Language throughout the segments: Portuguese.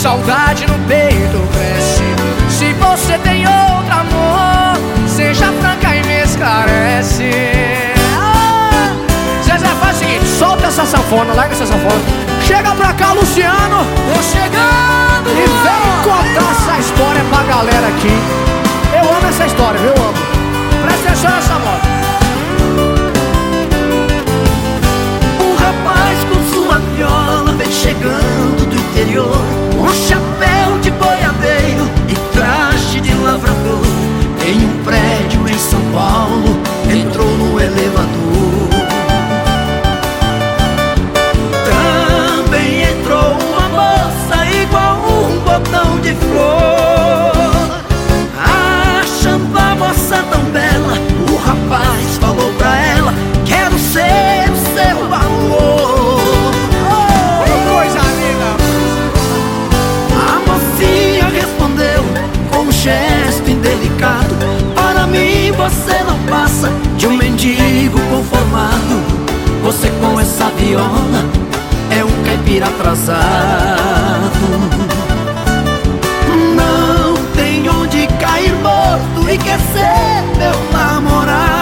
Saudade no peito cresce. Se você tem outro amor Seja franca e me esclarece. Ah! Zezé, faz o seguinte Solta essa sanfona, larga essa sanfona. Chega pra cá, Luciano. Tô chegando. E vem Você com essa viola é um caipira atrasado. Não tem onde cair morto e quer ser meu namorado.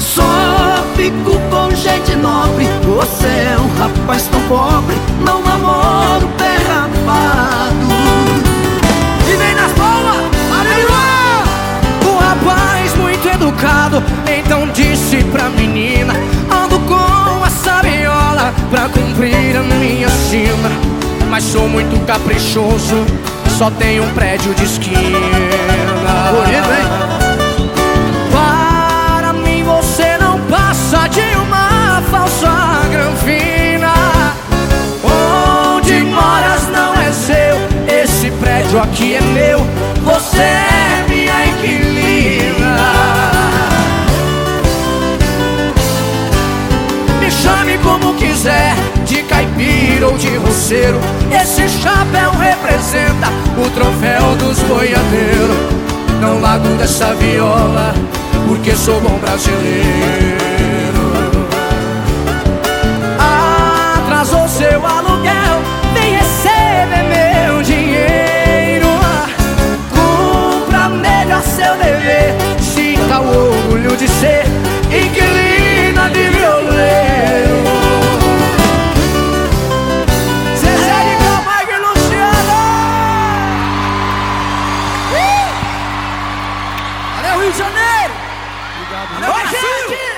Só fico com gente nobre. Você é um rapaz tão pobre Não namoro pé rapado E vem nas palmas, aleluia! O rapaz muito educado Então disse Mas sou muito caprichoso. Só tenho um prédio de esquina. Bonito, hein? Para mim você não passa de uma falsa granfina. Onde moras não é seu Esse prédio aqui é meu caipira ou de roceiro Esse chapéu representa O troféu dos boiadeiros. Não largo dessa viola Porque sou bom brasileiro Obrigado. Vai, Brasil!